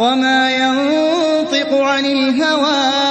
وَمَا يَنطِقُ عَنِ الْهَوَىٰ